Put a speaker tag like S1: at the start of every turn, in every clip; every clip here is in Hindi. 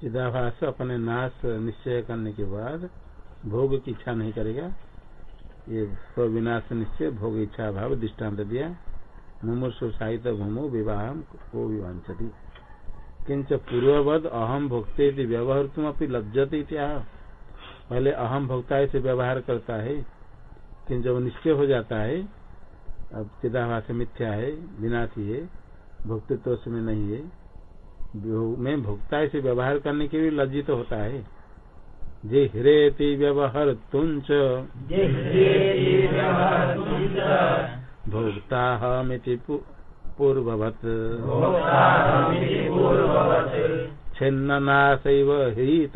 S1: चिदाभास अपने नाश निश्चय करने के बाद भोग की इच्छा नहीं करेगा। ये स्विनाश निश्चय भोग इच्छा भाव दृष्टांत दिया। मुमुर्षु साहित्य भूमो विवाह को विवांचती किंच पूर्ववद अहम भोक्ते व्यवहार तुम अपनी लज्जते पहले अहम भोक्ता से व्यवहार करता है किंच जब निश्चय हो जाता है, अब चिदाभास मिथ्या है, विनाशी है, भोक्तित्व उसमें नहीं है। में भोक्ता से व्यवहार करने के लिए लज्जित तो होता है। जे हिरेति व्यवहार तुंच। भोक्ता हमिति पूर्ववत। छिन्ननाशैव हीत।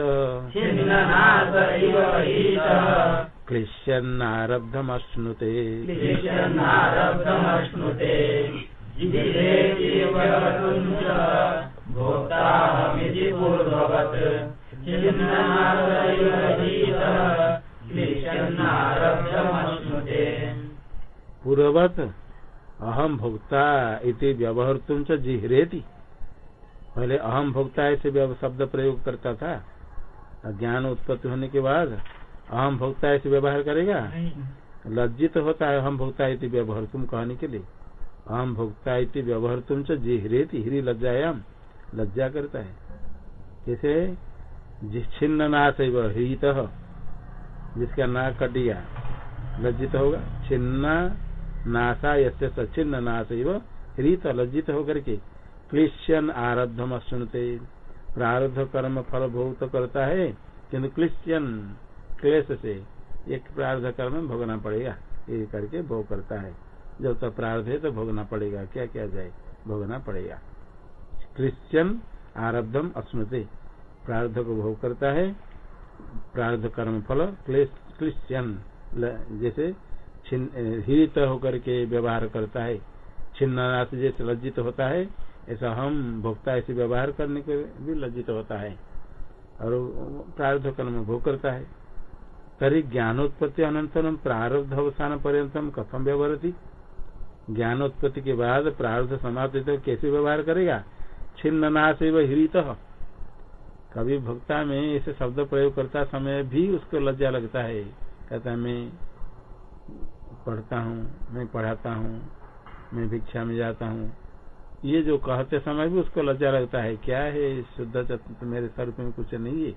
S1: क्लिश्यन्नारब्धमश्नुते। पूर्ववत अहम भोक्ता इति व्यवहर्तुम च जिहरेति। पहले अहम भोक्ता ऐसे शब्द प्रयोग करता था। ज्ञान उत्पत्ति होने के बाद अहम भोक्ता ऐसे व्यवहार करेगा? लज्जित होता है अहम भोक्ता इति व्यवहार तुम कहने के लिए। अहम भोक्ता इति व्यवहार तुम च जिहरेति हिरी लज्जायाम लज्जा करता है। जैसे छिन्न नाश हित, जिसका ना कट गया, लज्जित होगा। छिन्ना नाशा यसे सचिन्न नाश हृत लज्जित होकर के क्लिश्चन आरब्धम सुनते प्रारब्ध कर्म फल भोग तो करता है किन्तु क्लिश्चन क्लेश से एक प्रार्ध कर्म भोगना पड़ेगा। ये करके भोग करता है। जब तक तो प्रार्ध है तो भोगना पड़ेगा। क्या क्या जाए? भोगना पड़ेगा। क्रिश्चियन आरब्धम अस्मृति। प्रार्थ को भोग करता है। प्रार्ध कर्म फल क्रिश्चियन जैसे हित होकर के व्यवहार करता है। छिन्ना जैसे लज्जित होता है। ऐसा हम भोक्ता ऐसे व्यवहार करने के भी लज्जित होता है। और प्रार्ध कर्म भोग करता है। तरी ज्ञानोत्पत्ति अनंतरम प्रारब्ध अवसान पर्यतम कथम व्यवहारती। ज्ञानोत्पत्ति के बाद प्रार्ध समाप्त तो कैसे व्यवहार करेगा? छिन्न नाश हित कभी भक्ता में ऐसे शब्द प्रयोग करता समय भी उसको लज्जा लगता है। कहता मैं पढ़ता हूँ, मैं पढ़ाता हूँ, मैं भिक्षा में जाता हूँ। ये जो कहते समय भी उसको लज्जा लगता है। क्या है शुद्ध तो मेरे स्वरूप में कुछ नहीं है?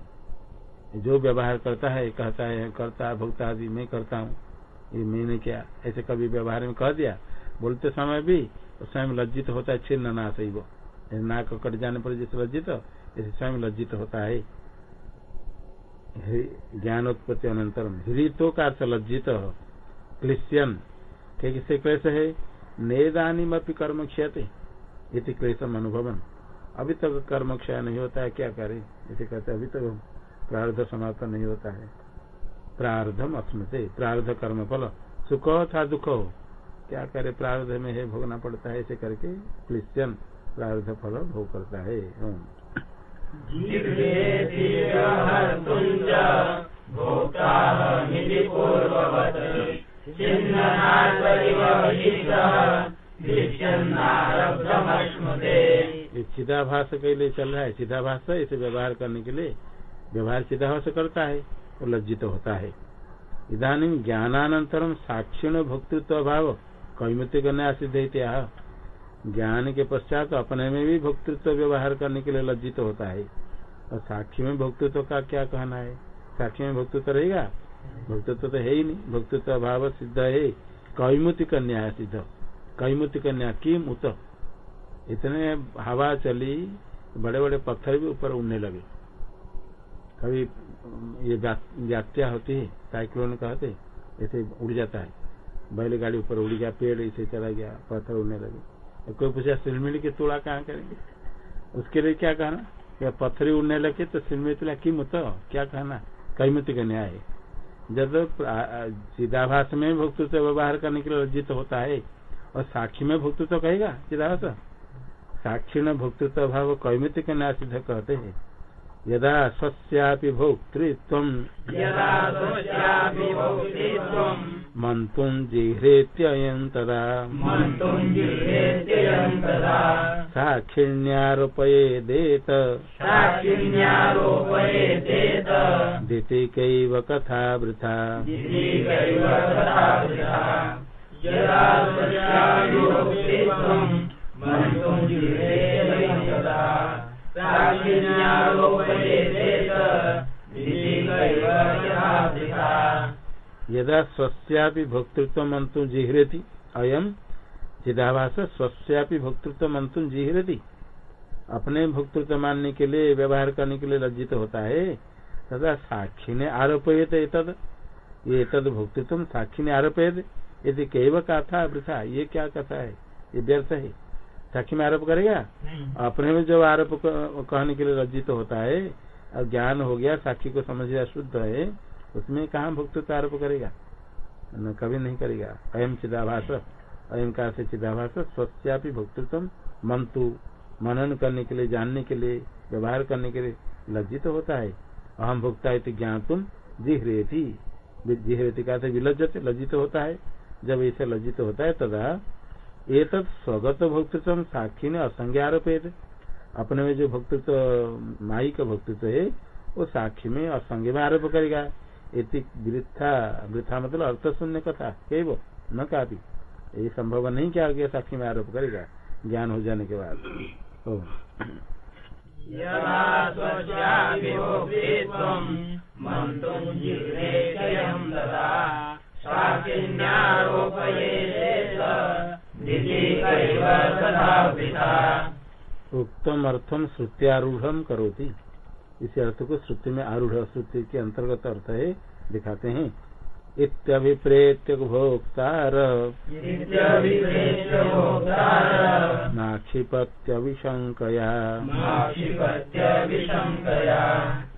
S1: जो व्यवहार करता है, कहता है, करता भुगता आदि मैं करता हूँ। ये मैंने क्या ऐसे कभी व्यवहार में कह दिया? बोलते समय भी उस समय लज्जित होता है छिन्न ना सही वो नाक कट जाने पर जैसे लज्जित ऐसे स्वयं लज्जित होता है। ज्ञानोत्पत्ति अनंतरम। हृतो का लज्जित क्लिश्चियन किससे क्लेश है। नेदानी कर्म क्षयते। इति क्लेशम अनुभवन अभी तक कर्म क्षय नहीं होता है, क्या करे? इसे कहते अभी तक। प्रार्ध समाप्त नहीं होता है। प्रार्धम अस्मते। प्रार्ध कर्म फल। सुख हो था दुख हो। क्या करे? प्रार्ध में है, भोगना पड़ता है ऐसे करके। क्लिश्चियन प्रार्थ फल भोग करता है। सीधा चिदाभास के लिए चल रहा है। सीधा चिदाभास इसे व्यवहार करने के लिए व्यवहार सीधा चिदाभास करता है और लज्जित तो होता है। इधानी ज्ञानानंतरम साक्षिण भोक्तृत्व अभाव कैमति करने सिद्ध ज्ञान के पश्चात अपने में भी भोक्तृत्व व्यवहार करने के लिए लज्जित होता है। और साक्षी में भोक्तृत्व का क्या कहना है? साक्षी में भोक्तृत्व रहेगा? भोक्तृत्व तो है ही नहीं। भोक्तृत्व अभाव सिद्ध है। कैमुति कन्या है सिद्ध। कैमुति कन्या की मुत इतने हवा चली बड़े बड़े पत्थर भी ऊपर उड़ने लगे। कभी ये व्याख्या होती है, साइक्लोन कहते ऐसे उड़ जाता है। बैलगाड़ी ऊपर उड़ गया, पेड़ इसे चला गया, पत्थर उड़ने लगे। कोई पूछा सिलमिली की तोड़ा कहाँ करेंगे? उसके लिए क्या कहना? या पत्थरी उड़ने लगे तो सिलमिली तुला की मत क्या कहना? कई मत का न्याय जब चिदाभास में भक्तृत्व व्यवहार करने के लिए लज्जित होता है, और साक्षी में भक्तृत्व कहेगा चिदाभास साक्षी में भक्तृत्व भाव कैमित के न्याय सिद्ध कहते हैं। यदा स्वस्यापि भोक्तृत्व मंतुं जिह्रेत्ययं तदा साक्षिण्यारोपयेदेत। दितिकैव कथा वृथा।
S2: दितिकैव यदा
S1: स्वस्यापि भोक्तृत्व मंतु जिह्रति अयम चिदाभास स्वस्यापि भोक्तृत्व मंतु जिह्रति। अपने भोक्तृत्व मानने के लिए व्यवहार करने के लिए लज्जित होता है। तथा साक्षी ने आरोपित तद ये तद भोक्तृत्व साक्षी ने आरोपित यदि कैव कथा वृथा ये क्या कथा है? ये व्यर्थ है। साक्षी में आरोप करेगा? अपने में जो आरोप कहने के लिए लज्जित होता है और ज्ञान हो गया साक्षी को समझ गया शुद्ध है। उसमें कहाँ भोक्तृत्व आरोप करेगा? न, कभी नहीं करेगा। अयम चिदाभास, अयम का से चिदाभास, स्वस्यापि भोक्तृत्व मंतु मनन करने के लिए, जानने के लिए, व्यवहार करने के लिए लज्जित तो होता है। अहम भोक्ता है ज्ञान तुम जिह्रेती जिह्रेती का विलज्जत, लज्जित तो होता है। जब ऐसे लज्जित तो होता है, तदा तत् स्वगत भोक्तृत्व साक्षी ने असंज्ञ आरोपित। अपने में जो भोक्तृत्व, माई का भोक्तृत्व है, वो साक्षी में असंज्ञ में आरोप करेगा। इति वृथा वृथा मतलब अर्थ शून्य कथा कई वो न काफ़ी ये संभव नहीं क्या आगे साक्षी में आरोप करेगा ज्ञान हो जाने के बाद। उत्तम अर्थम श्रुत्यारूढ़ करोति। इसी अर्थ को श्रुति में आरूढ़ श्रुति के अंतर्गत अर्थ है दिखाते हैं। इत्यभिप्रेत्य भोक्तार नाक्षिपत्यभिशङ्कया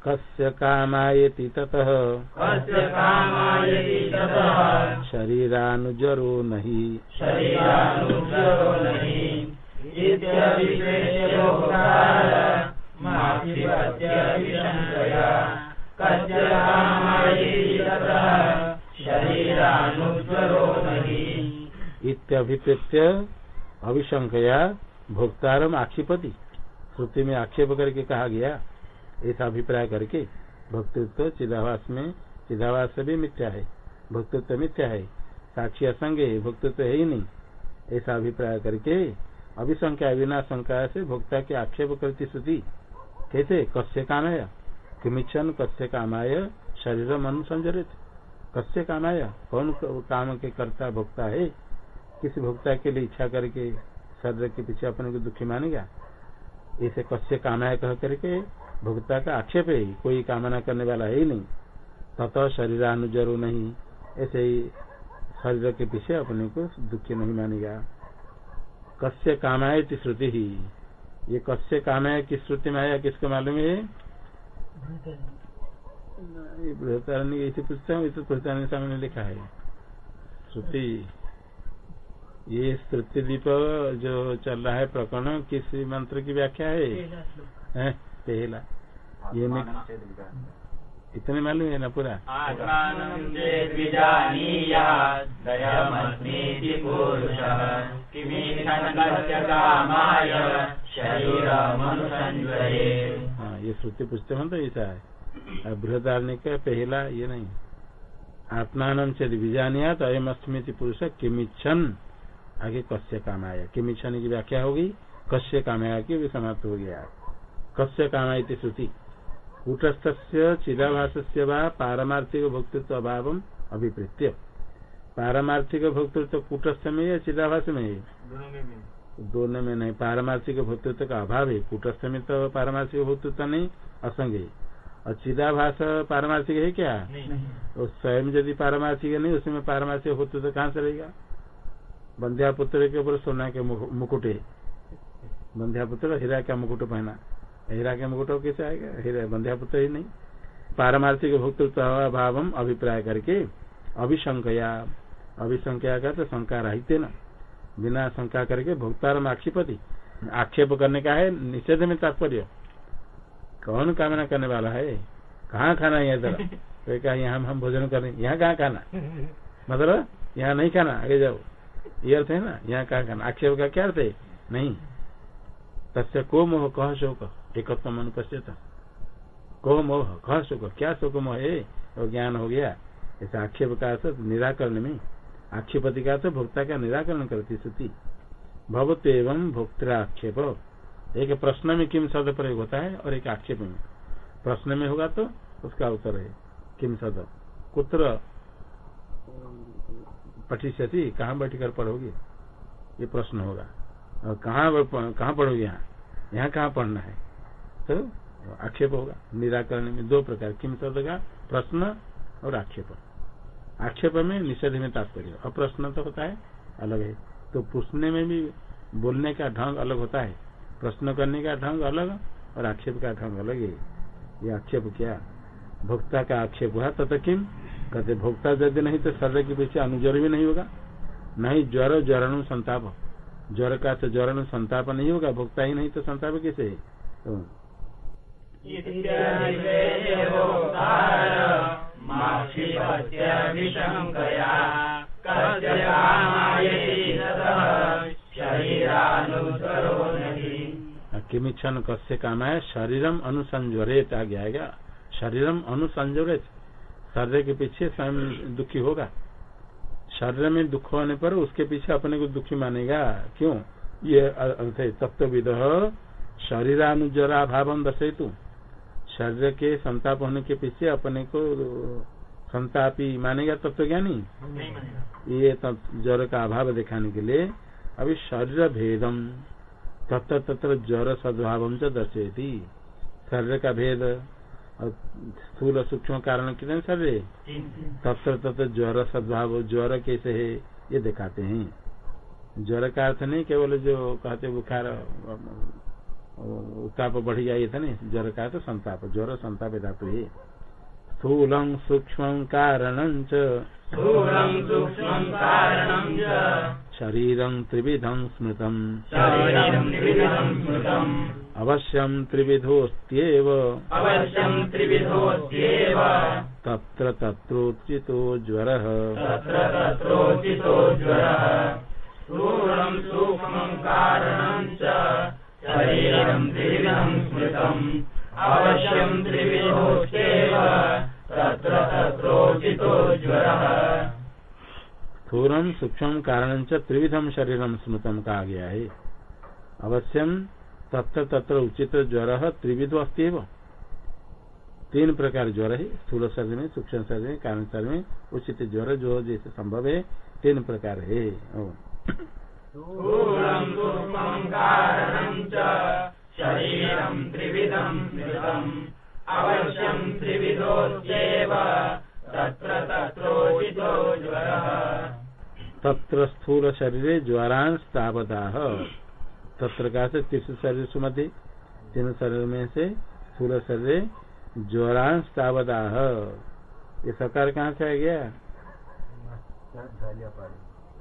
S1: कस्य कामायति ततः। शरीरानुजरो नहि।
S2: शरीरानुजरो नहि। इत्यभिप्रेत्य
S1: अभिशंकया भोक्तारम आक्षिपति। श्रुति में आक्षेप करके कहा गया। ऐसा अभिप्राय करके भक्तृत्व चिदावास में चिदावास भी मिथ्या है। भक्तृत्व मिथ्या है। साक्षी असंग है, भक्तृत्व है ही नहीं। ऐसा अभिप्राय करके अभिशंका बिना शंका से भोक्ता के आक्षेप करती श्रुति। कैसे कस्य कामाय? किमिच्छन? कस्य कामाय? शरीर मन संजरित कस्य कामाय? कौन काम के कर्ता, भोक्ता है? किसी भोक्ता के लिए इच्छा करके, शरीर के पीछे अपने को दुखी मानेगा? इसे कस्य कामाय कह करके भोक्ता का आक्षेप है। कोई कामना करने वाला है ही नहीं। तत शरीरानुजरो नहीं। ऐसे ही शरीर के पीछे अपने को दुखी नहीं मानेगा। कस्य कामाय श्रुति। ही ये कस्य है? किस श्रुति में आया किसको मालूम है ये? बृहतारण्य ऐसे पूछता हूँ इसे बृहतारण्य सामने लिखा है। श्रुति ये श्रुति दीप जो चल रहा है प्रकरण किस मंत्र की व्याख्या है? पहला ये मैं इतने मालूम है ना पूरा? हाँ ये श्रुति पूछते हैं तो ऐसा है। बृहदारण्य का पहला ये नहीं। आत्मान से बीजानिया तो अयम अस्मिति पुरुष किमिच्छन? आगे कस्य कामाया? किमिच्छन की व्याख्या होगी कस्य कामाया की भी समाप्त हो गया। कस्य कामाय श्रुति? कूटस्थ चिदाभास व पारमार्थिक भोक्तृत्व अभाव अभिप्रेत्य। पारमार्थिक भोक्तृत्व कूटस्थ में या चिदाभास में है दोनों में नहीं पारमार्थिक भोक्तृत्व का अभाव है कूटस्थ में तो पारमार्थिक भोक्तृत्व नहीं असंग है और चिदाभास पारमार्थिक है क्या? तो स्वयं यदि पारमार्थिक नहीं उसमें पारमार्थिक भोक्तृत्व कहाँ से रहेगा? बंध्या पुत्र के ऊपर सोना के मुक- मुकुट। है बंध्या पुत्र हीरा का मुकुट पहना। हीरा के मुकुट कैसे आएगा? हीरा बंध्या पुत्र ही नहीं। पारमार्थिक भोक्तृत्व अभाव अभिप्राय करके अभिशंकया। अभिशंकया का तो शंका रहित न। बिना शंका करके भोक्तारम आक्षेपति। आक्षेप करने का है, निषेध में तात्पर्य। कौन कामना करने वाला है? कहाँ खाना है जरा तो कहा, यहाँ हम भोजन करें यहाँ कहाँ खाना? मतलब यहाँ नहीं खाना? आगे जाओ। ये अर्थ है ना, यहाँ कहाँ खाना? आक्षेप का क्या अर्थ है? नहीं। तस्य को मोह कह शोक। एकत्व अनुपस्थित को मोह कह शोक क्या शोक मोह है वो ज्ञान हो गया। ऐसा आक्षेप का निराकरण में आक्षेपति का भोक्ता का निराकरण करती स्थिति। भवत एवं भोक्ताक्षेप एक प्रश्न में किम शब्द प्रयोग होता है और एक आक्षेप में। प्रश्न में होगा तो उसका उत्तर है, किम शब्द। कुत्र पठिष्यति, कहाँ बैठ कर पढ़ोगे? ये प्रश्न होगा। और कहाँ कहाँ पढ़ोगे यहाँ? यहाँ कहाँ पढ़ना है? तो आक्षेप होगा। निराकरण में दो प्रकार, किम शब्द का प्रश्न और आक्षेप। आक्षेप में निषेध में तात्पर्य और प्रश्न तो होता है, अलग है। तो पूछने में भी बोलने का ढंग अलग होता है। प्रश्न करने का ढंग अलग और आक्षेप का ढंग अलग है। ये आक्षेप क्या? भोक्ता का आक्षेप हुआ तथा किम? कहते, भोक्ता यदि नहीं तो शरीर के पीछे अनुज्वर भी नहीं होगा। नहीं, ज्वर, ज्वरण संताप। ज्वर का तो ज्वरण संताप नहीं होगा, भोक्ता ही नहीं तो संताप कैसे? तो किमिच्छन कस्य काम है शरीरम अनुसंजरेत आ गया शरीरम अनुसंजरेत शरीर के पीछे स्वयं दुखी होगा। शरीर में दुख होने पर उसके पीछे अपने को दुखी मानेगा। क्यों? ये अर्थ है तत्विद शरीरानुजरा भाव दर्शेतु शरीर के संताप होने के पीछे अपने को संतापी मानेगा तत्व ज्ञानी? ये ज्वर का अभाव दिखाने के लिए। अभी शरीर भेदम तत्र तत्र ज्वर सद्भाव दर्शेती शरीर का भेद और स्थूल सूक्ष्म कारण कितने शरीर? तत्र तत्र ज्वर सद्भाव ज्वर कैसे है ये दिखाते हैं। ज्वर का अर्थ नहीं केवल जो कहते बुखार उत्ताप बढ़ ये था नहीं। ज्वर का तो संताप ज्वर संताप धातु है स्थूलं सूक्ष्म कारण शरीरं त्रिविधं स्मृतम्। अवश्यं त्रिविधोऽस्त्येव।
S2: अवश्यं त्रिविधोऽस्त्येव।
S1: तत्र तत्रोचितो ज्वरः।
S2: तत्र तत्रोचितो ज्वरः। स्थूलं सूक्ष्मं कारणं शरीरं त्रिविधं स्मृतम्। अवश्यं त्रिविधोऽस्त्येव। तत्र तत्रोचितो ज्वरः।
S1: स्थूलम सूक्ष्म कारण त्रिविधम शरीरम स्मृतम कहा गया है अवश्यम तत्र तत्र उचित ज्वर त्रिविध अस्ती तीन प्रकार ज्वर है स्थूल शरीर में सूक्ष्म शरीर में कारण शरीर में उचित ज्वर जो जैसे संभव है तीन प्रकार है।
S2: अवश्यं त्रिविधोऽस्येव। तत्र तत्रोचितो ज्वरः।
S1: तत्र स्थूल शरीर ज्वरांश तत्र का से तीस शरीर सुमति तीन शरीर में से स्थूल शरीर ज्वरांश तावदाह ये सकार कहाँ से आ गया?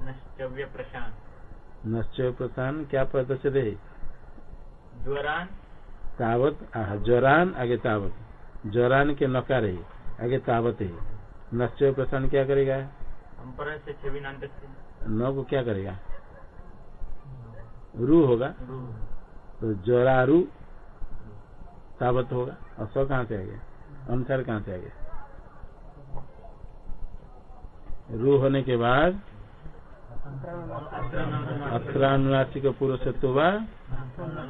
S2: नश्चव्य प्रशांत
S1: नश्चय प्रधान क्या प्रदर्शित है?
S2: ज्वरान
S1: तावत आह, ज्वरान आगे तावत। ज्वरान के नकार है आगे तावत है। नश्चय प्रस्थान क्या करेगा? न को क्या करेगा? रू होगा। तो ज्वरारू तावत होगा। और सौ कहाँ से आ गया? अनुसार कहाँ से आ गया? रू होने के बाद अक्षरानुनासिक पुरुष तो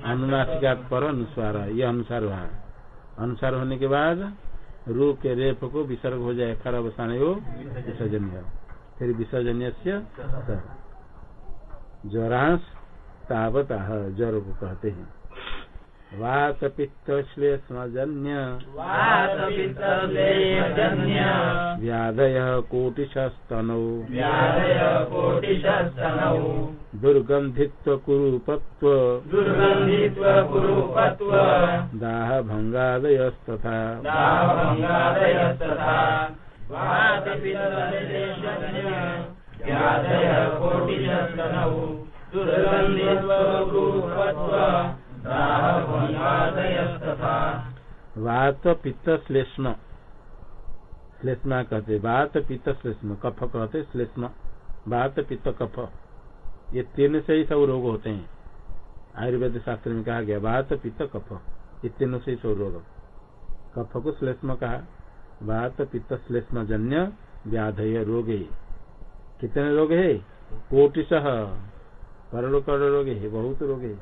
S1: अनुनासिका पर अनुस्वार ये अनुसार हुआ अनुसार होने के बाद रू के रेप को विसर्ग हो जाए खर अवसान हो विसर्जन्य। फिर विसर्जन्य से ज्वरांश तावत आह ज्वर को कहते हैं। वात पित्त श्लेष्मजन्य व्याधय कोटिशस्तनौ। दुर्गन्धित्व कुरूपत्व
S2: कोटिशस्तनौ दुर्गन्धित्व कुरूपत्व दाहभङ्गादयस्तथा
S1: वात पित्त श्लेष्म श्लेष्मा कहते वात पित्त श्लेष्म कफ कहते श्लेष्म। वात पित्त कफ ये तीन से ही सब रोग होते हैं। आयुर्वेद शास्त्र में कहा गया वात पित्त कफ। ये तीनों से ही सब रोग। कफ को श्लेष्म कहा वात पित्त श्लेष्म जन्य व्याधय रोग। कितने रोग है? कोटिश करोड़ करोड़ रोग है, बहुत रोग है।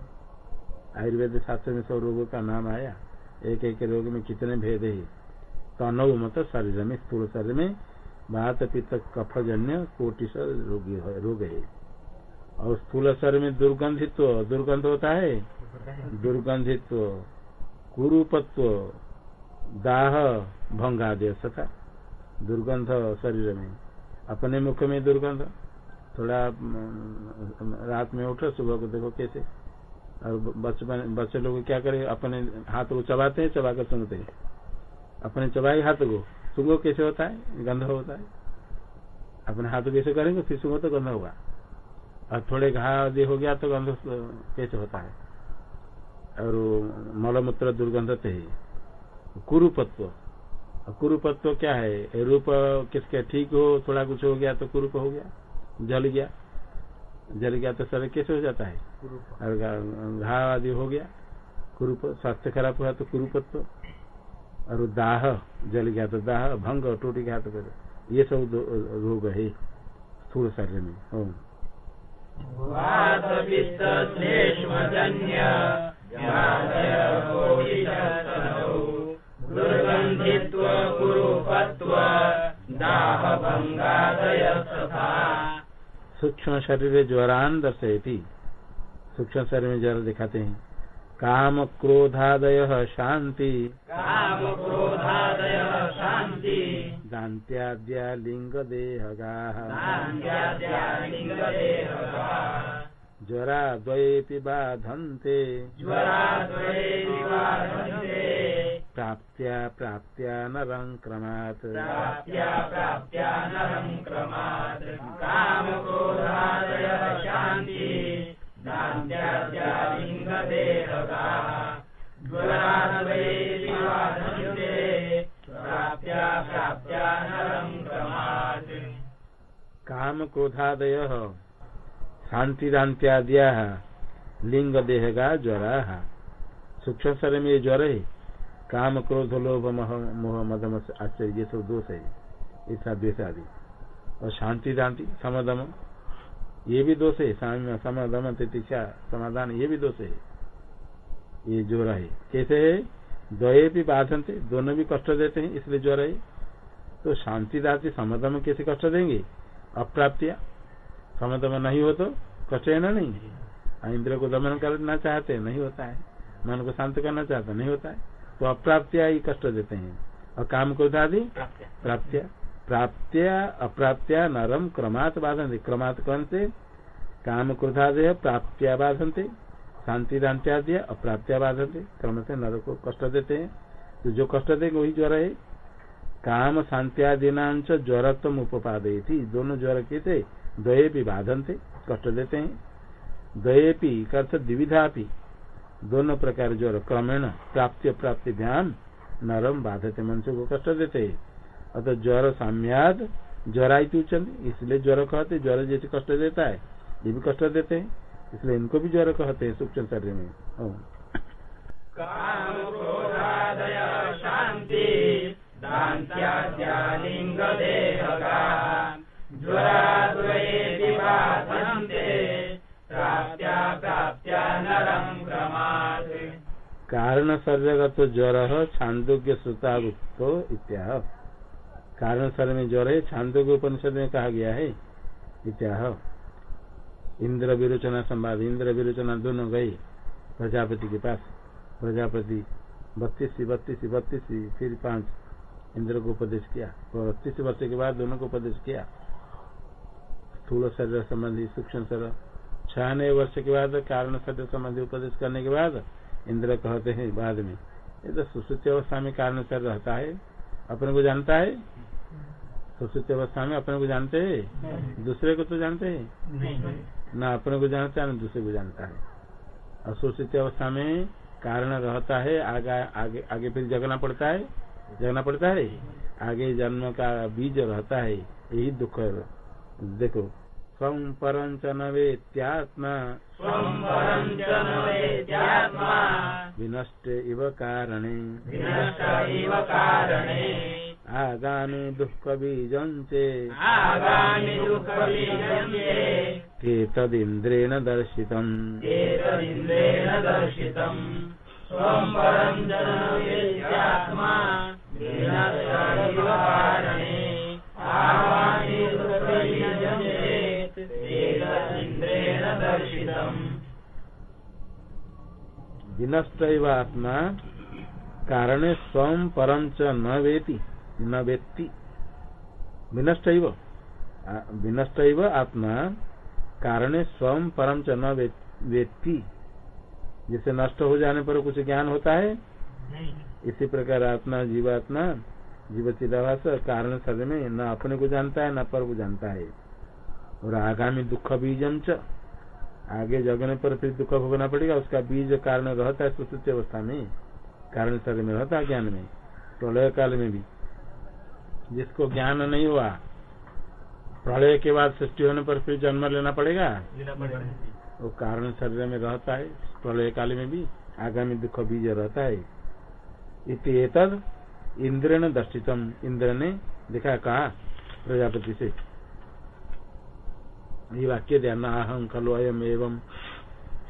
S1: आयुर्वेद शास्त्र में सब रोगों का नाम आया। एक एक रोग में कितने भेद है? तनव मत शरीर में, स्थूल शरीर में वात पित्त कफ जन्य कोटिश रोग है। और स्थूल शरीर में दुर्गंधित्व, दुर्गंध होता है? दुर्गंधित्व, कुरूपत्व, दाह भंगादेश था दुर्गंध शरीर में। अपने मुख में दुर्गंध? थोड़ा रात में उठो, सुबह को देखो कैसे। और बचपन, बच्चे लोग क्या करे? अपने हाथ को चबाते हैं, चबा कर सुनते हैं। अपने चबाए हाथ को सुंगो कैसे होता है? गंध होता है। अपने हाथ कैसे करेंगे? फिर सुंगो तो गंध होगा। और थोड़े घा आदि हो गया तो गंध कैसे होता है। और मलमूत्र दुर्गंधते है। कुरुपत्व। कुरुपत्व क्या है? रूप किसके ठीक हो, थोड़ा कुछ हो गया तो कुरूप हो गया, जल गया। जल गया तो शरीर कैसे हो जाता है? और घाव आदि हो गया, कुरूप, स्वास्थ्य खराब हुआ तो कुरुपत्व। और दाह, जल गया तो दाह, भंग, टूट गया तो ये सब रोग है, स्थूल शरीर में ओम
S2: दुर्गंधित्व कुरूपत्व दाह भंगादय
S1: सूक्ष्म शरीर ज्वरान दर्शयती सूक्ष्म शरीर में ज्वर दिखाते हैं। काम क्रोधादय शांति
S2: काम क्रोधादय शांति
S1: दान्त्याद्या ज्वरा द्वयेपि बाधन्ते। प्राप्त्या प्राप्त्या नरं क्रमात्
S2: प्राप्त्या काम क्रोधादय
S1: शांति शांतिदान्त्याद्या लिंग देहगा ज्वरा सूक्ष्म शरीर में ज्वर है काम क्रोध लोभ मोह मदम आश्चर्य ये सब दोष है। ऐसा द्वेष आदि। और शांति दांति समदम ये भी दोष है समदम तितिक्षा, समाधान, ये भी दोष है। ये ज्वर है। कैसे है? द्वये भी बाधनते दोनों भी कष्ट देते हैं इसलिए ज्वर है। तो शांति दाती समदम कैसे कष्ट देंगे? अप्राप्तिया। समदम नहीं हो तो कष्ट है ना नहीं? इंद्र को दमन करना चाहते नहीं होता है। मन को शांत करना चाहते नहीं होता है। तो अप्राप्तिया ही कष्ट देते हैं। और काम क्रोध आदि? प्राप्त्या। प्राप्त्या। अप्राप्त्या नरम क्रमात बाधनते। क्रमात कौन से? काम क्रोधादय प्राप्त्या बाधनते। शांति दांत्यादय अप्राप्त्या बाधनते क्रम से नर को कष्ट देते हैं। तो जो कष्ट देंगे वही ज्वर है। काम शांत्यादिनाच ज्वरत्म उपादय थी दोनों ज्वर के थे द्वये भी बाधनते, कष्ट देते हैं। द्वये भी अर्थ द्विविधा भी दोनों प्रकार ज्वर, क्रमेण, प्राप्ति प्राप्ति ध्यान, नरम बाधते मनुष्य को कष्ट देते है। अतः ज्वर साम्याद उचंद इसलिए ज्वर कहते ज्वर जैसे कष्ट देता है, ये भी कष्ट देते हैं। इसलिए इनको भी ज्वर कहते हैं सूक्ष्म शरीर में।
S2: काम क्रोधादय शांति
S1: कारण शरीरगत ज्वर छांदोग्य श्रुतावृत्तो इत्याह कारण शरीर में ज्वर है छांदोग्य उपनिषद में कहा गया है इत्याह। इंद्र विरोचना संवाद इंद्र विरोचना दोनों गए प्रजापति के पास। प्रजापति बत्तीस बत्तीस बत्तीस, फिर पाँच इंद्र को उपदेश किया। बत्तीस वर्ष के बाद दोनों को उपदेश किया। स्थूल शरीर संबंधी सूक्ष्म शरीर। छियानवे वर्ष के बाद कारण शरीर संबंधी उपदेश करने के बाद इंद्र कहते हैं बाद में, ये तो सुश्रुति अवस्था में कारण शरीर रहता है, अपने को जानता है। सुश्रुति अवस्था में अपने को जानते है? दूसरे को तो जानते है? न अपने को जानता है न दूसरे को जानता है। और सुश्रुति अवस्था में कारण रहता है आगे आगे आगे फिर जगना पड़ता है? जगना पड़ता है? आगे जन्म का बीज रहता है यही दुख है। देखो। स्वं परं च न वेत्यात्मा। विनष्ट इव कारणे। आगामि
S2: दुःखबीजन्ते
S1: दर्शितम्।
S2: एतदिन्द्रेण दर्शितम्। परं आगामि दुःखबीजन्ते एतदिन्द्रेण दर्शितम्।
S1: आत्मा कारणे स्वं परं च न वेति। न वेत्ति विनष्ट विनष्ट आत्मा कारण स्वं परम च न वे- वेत्ति। जिसे नष्ट हो जाने पर कुछ ज्ञान होता है इसी प्रकार आत्मा जीवात्मा जीव चिदावास कारण शरीर में न अपने को जानता है न पर को जानता है। और आगामी दुख बीजम च। आगे जगने पर फिर दुख भोगना पड़ेगा उसका बीज कारण रहता है सुश्रुति अवस्था में। कारण शरीर में रहता है ज्ञान में। प्रलय काल में भी। जिसको ज्ञान नहीं हुआ प्रलय के बाद सृष्टि होने पर फिर जन्म लेना पड़ेगा? वो कारण शरीर में रहता है प्रलय काल में भी आगामी दुख बीज रहता है। इति एतद इंद्र ने दर्शितम। इंद्र ने देखा कहा प्रजापति से ये वाक्य ध्यान अहम खलु अयम एवं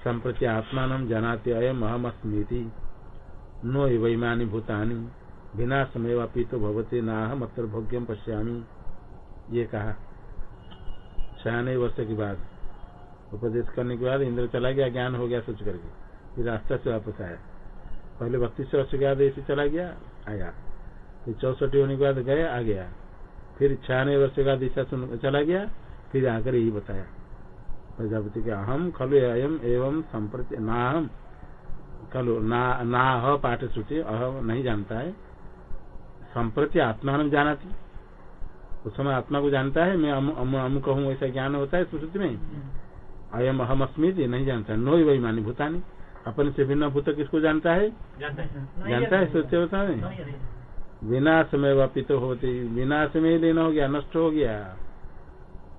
S1: संप्रति आत्मान जनाते अयम अहम अस्मीति नो वैमानी भूतानि। विनाशमेवापि तो भवते नाहम, अत्र भोग्यम पश्यामी। ये कहा। छियानवे वर्ष के बाद, उपदेश करने के बाद इंद्र चला गया, ज्ञान हो गया सोच करके। फिर रास्ता से वापस आया। पहले बत्तीस वर्ष के बाद ऐसे चला गया, आया। फिर चौसठ होने के बाद गया, आ गया। फिर छियानवे वर्ष के बाद ऐसा चला गया, फिर आकर यही बताया। प्रजापति के अहम खलु अयम एवं संप्रति ना हम खलु ना ना पाठ सूची अह नहीं जानता है। संप्रति आत्मा जाना थी उस समय आत्मा को जानता है मैं अमु अमु अमु कहूँ ऐसा ज्ञान होता है सुश्रुति में। अयम अहम अस्मित नहीं जानता नो वही मानी भूतानी। अपन से भिन्न भूत किसको जानता है? जानता है। सोचते होता है। विनाश में वापित होती विनाश में ही लेना हो गया नष्ट हो गया।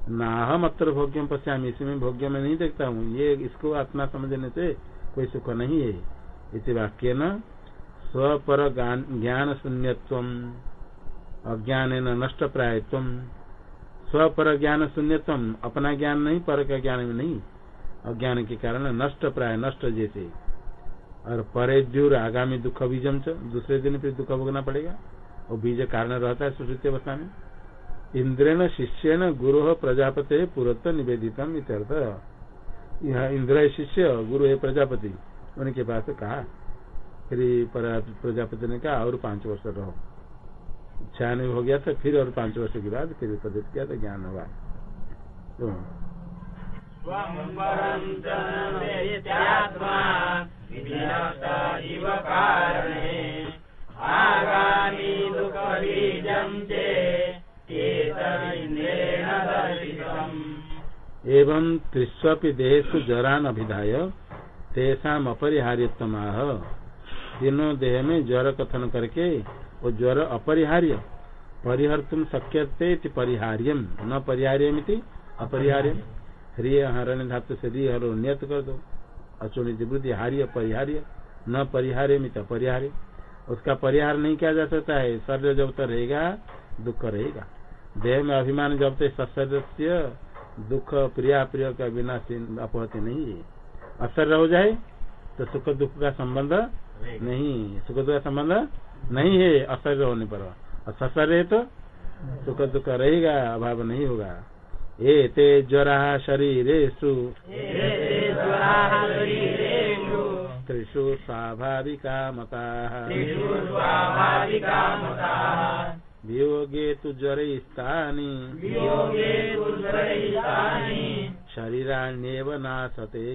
S1: ना हम अत्र भोग्यम पश्याम इसमें भोग्य में नहीं देखता हूँ। ये इसको आत्मा समझने से कोई सुख नहीं है। इसी वाक्य न स्वपर ज्ञान शून्यत्व अज्ञान नष्ट प्रायत्व स्वपर ज्ञान शून्यत्व अपना ज्ञान नहीं पर का ज्ञान में नहीं। अज्ञान के कारण नष्ट प्राय नष्ट जैसे। और परे दूर आगामी दुख बीजम च, दूसरे दिन फिर दुख भोगना पड़ेगा। और बीज कारण रहता है सुश्रुति अवस्था में। इंद्रेण शिष्यन गुरु प्रजापति पूर्वत्व निवेदितम यह इंद्र शिष्य, गुरु है प्रजापति। उनके पास कहा फिर प्रजापति ने कहा और पाँच वर्ष रहो। छियानवे हो गया था फिर और पाँच वर्ष के बाद फिर उपदेश किया तो ज्ञान होगा। तो एवं त्रिस्वी देहेषु जरान अभिधाय तेषाम अपरिहार्यतमाह तीनों देह में ज्वर कथन करके वो ज्वर अपरिहार्य। परिहर तुम शक्यते परिहार्यम न परिहार्यम अपरिहार्यम ह्रिय हरण धातु से हरो नियत कर दो। अचुनित वृद्धि हार्य परिहार्य। न परिहार्य मित परिहार्य उसका परिहार नहीं किया जा सकता है। शरीर जब तक रहेगा, दुख रहेगा। देह में अभिमान जब तक सदस्य दुख, प्रिया, प्रिय का बिना अपहति नहीं है। असर हो जाए तो सुख दुख का संबंध नहीं। सुख दुख का संबंध नहीं है असर होने पर। ससर है तो सुख दुख रहेगा अभाव नहीं होगा। ए ते ज्वरा शरीरेषु। त्रिषु स्वाभाविका मताः वियोगे तु ज्वरैस्तानि। शरीराण्येव नाशते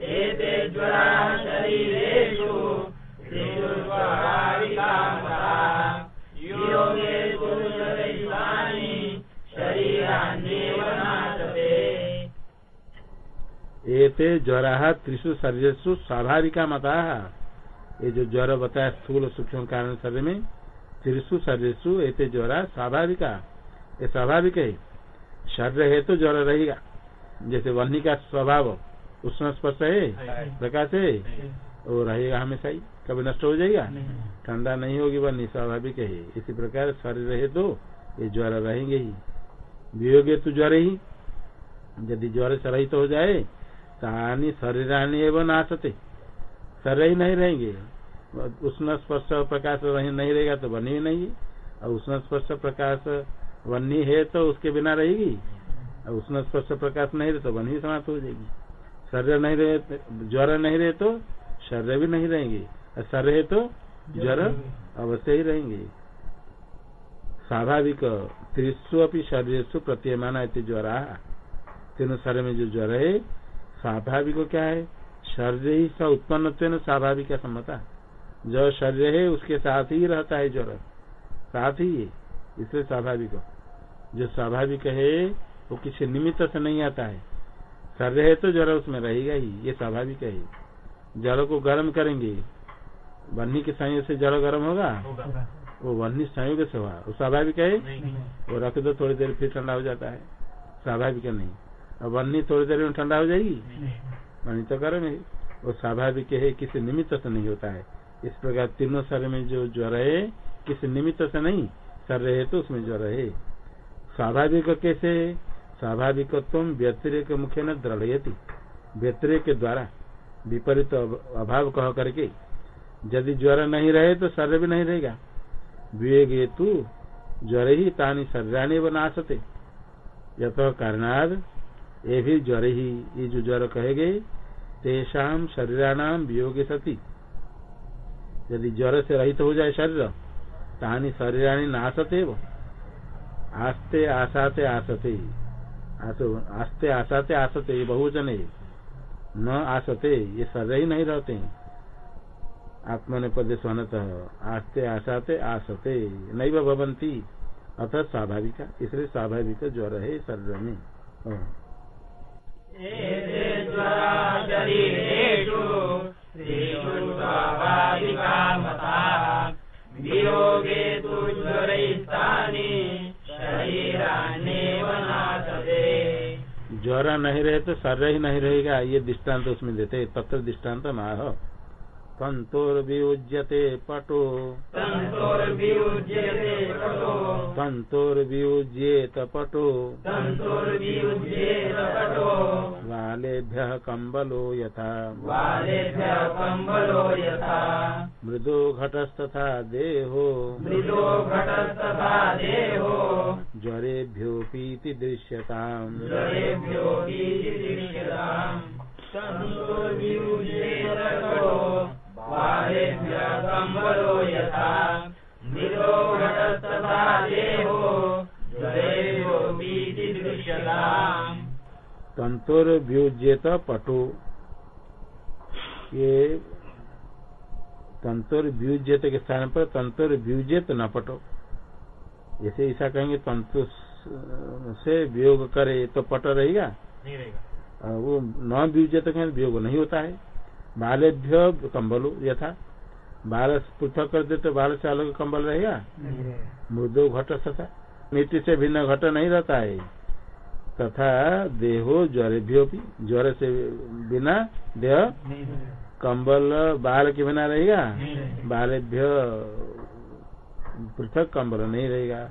S2: एते ज्वराः शरीरेषु
S1: ज्वरा त्रिषु शरीरसु स्वाभाविका मता ये जो ज्वर बताया स्थूल सूक्ष्म कारण शरीर में, त्रिषु शरीरसु एते ज्वरा स्वाभाविका। ये स्वाभाविक है। शरीर है तो ज्वर रहेगा। जैसे वन्नी का स्वभाव। उष्ण स्पर्श है? प्रकाश है? वो रहेगा हमेशा ही। कभी नष्ट हो जाएगा? ठंडा नहीं नहीं होगी वन्नी स्वाभाविक है। इसी प्रकार शरीर रहे तो ये ज्वर रहेंगे ही। वियोगे तो ज्वर ही। यदि ज्वर से रहित हो जाए तानी शरीरानी एवं नाशते। शरीर ही नहीं रहेंगे। उष्ण स्पर्श प्रकाश नहीं रहेगा तो बनी ही नहीं और उष्ण स्पर्श प्रकाश वन्नी है तो उसके बिना रहेगी। और उष्ण स्पर्श प्रकाश नहीं रहे तो बनी ही समाप्त हो जाएगी। शरीर नहीं रहे ज्वर नहीं रहे तो शरीर भी नहीं रहेंगे। और शरीर है तो ज्वर अवश्य ही रहेंगे। स्वाभाविक त्रिशु अपनी शरीर प्रतीयमान ज्वरा। तीनों शरीर में जो ज्वर है स्वाभाविक क्या है? शरीर ही स उत्पन्न स्वाभाविक सम्मता जो शरीर है उसके साथ ही रहता है ज्वर। साथ ही है इसलिए स्वाभाविक। जो स्वाभाविक है वो किसी निमित्त से नहीं आता है। शरीर है तो ज्वर उसमें रहेगा ही ये स्वाभाविक है। जल को गर्म करेंगे। बन्नी के संयोग से जल गर्म होगा? वो वन्नी संयोग से हुआ वो स्वाभाविक है? वो रख दो थोड़ी देर फिर ठंडा हो जाता है। स्वाभाविक नहीं। और वन्नी थोड़ी देर में ठंडा हो जाएगी? वन्नी तो गर्म है। वो स्वाभाविक है किसी निमित्त से नहीं होता है। इस प्रकार तीनों शरीर में जो ज्वर है किसी निमित्त से नहीं। शरीर है तो उसमें ज्वर है। स्वाभाविक कैसे? स्वाभाविक व्यतिरिक मुख्य न दृढ़ व्यतिरिक द्वारा विपरीत अभाव कह करके यदि ज्वर नहीं रहे तो शरीर भी नहीं रहेगा। विवेक हेतु ज्वर ही तानी शरीरानी बनाते यथ कारणाद ये भी ज्वर ही ये जो ज्वर कहे गए तेषाम शरीराणाम वियोग सती। यदि ज्वर से रहित हो जाए शरीर, तानी शरीरानी नाशते वो आस्ते आसाते आसते आस्ते, आसाते, आसते, ये बहुवचन है। न आसते, ये शरीर ही नहीं रहते हैं। आत्मने प्रदेश आस्ते, आसाते, आसते नहीं भवंती अतः स्वाभाविक, इसलिए स्वाभाविक ज्वर है शरीर में। ज्वर नहीं रहे तो शरीर ही नहीं रहेगा। ये दृष्टांत उसमें देते तत्व दृष्टांत माह तन्तोर्वियुज्यते पटो।
S2: तन्तोर्वियुज्यते पटो।
S1: तन्तोर्वियुज्येत पटो।
S2: तन्तोर्वियुज्येत पटो।
S1: बालेभ्यः कम्बलो यथा।
S2: बालेभ्यः कम्बलो यथा।
S1: मृदो घटस्तथा देहो।
S2: मृदो घटस्तथा देहो।
S1: ज्वरेभ्योऽपीति दृश्यताम्।
S2: ज्वरेभ्योऽपि दृश्यताम्। तन्तोर्वियुज्येत पटो।
S1: तंतुर्व्युज्येत पटो। ये तंतुर्व्युज्यत के स्थान पर तंतुर्व्युज्यत न पटो। जैसे ऐसा कहेंगे तंतु से वियोग करे तो पट रहेगा?
S3: नहीं रहेगा।
S1: वो न व्युज्यत कहें वियोग नहीं होता है। बालेभ्य कम्बलो यथा। बाल पृथक कर दे तो बाल से अलग कंबल रहेगा? मृदो घट तथा मिट्टी से भिन्न घट नहीं रहता है। तथा देहो ज्वरेभ्यो भी। ज्वर से बिना देह कम्बल बाल के बिना रहेगा? बालेभ्य पृथक कम्बल नहीं रहेगा।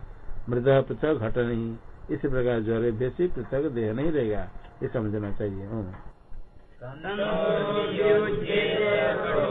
S1: मृद पृथक घट नहीं। इसी प्रकार ज्वरेभ्य से पृथक देह नहीं रहेगा। ये समझना चाहिए। हम्म।
S2: तन्तोर्वियुज्येत पटो